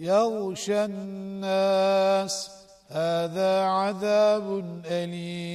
يغشى الناس. هذا عذاب أليم.